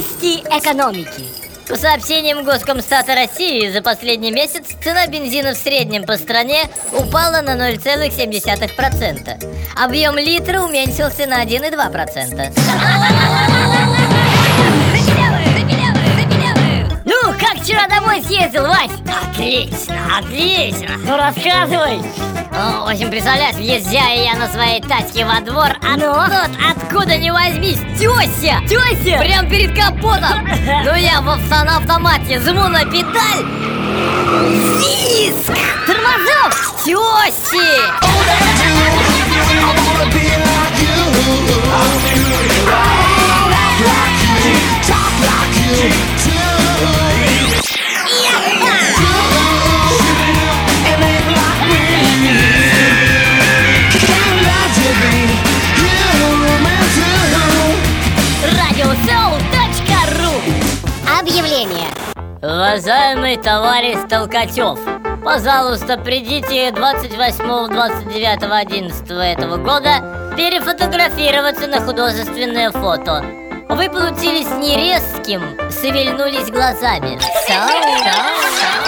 экономики. По сообщениям Госкомстата России, за последний месяц цена бензина в среднем по стране упала на 0,7%. Объем литра уменьшился на 1,2%. Ну, как вчера домой съездил, Вась? Отлично, отлично! Ну, рассказывай. В общем, представляешь, въезжаю я на своей тачке во двор, а Ну? тут откуда ни возьмись тёся! Тёся! Прям перед капотом! Ну я в на автомате жму на педаль Виск! Тормозов! Тёси! Радиосоу.ру Объявление. Уважаемый товарищ Толкачев, пожалуйста, придите 28-29-11 этого года перефотографироваться на художественное фото. Вы получились не резким, шевельнулись глазами.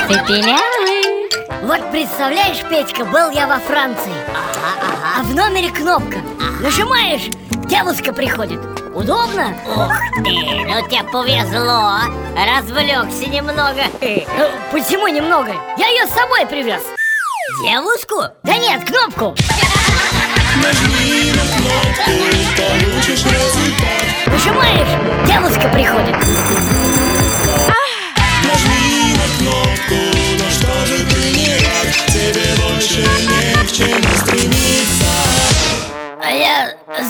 Ты пилявый. Вот представляешь, Петька, был я во Франции. А в номере кнопка. Нажимаешь, девушка приходит. Удобно? Ух ты, ну тебе повезло, развлекся немного. Ну, почему немного? Я ее с собой привез. Девушку? Да нет, кнопку. Нажимаешь,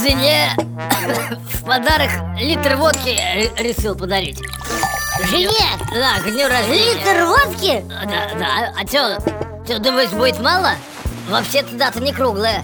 жене в подарок литр водки решил подарить. Жене? Да, к дню рождения. Литр водки? Да, да. А чё, чё, думаешь, будет мало? Вообще-то дата не круглая.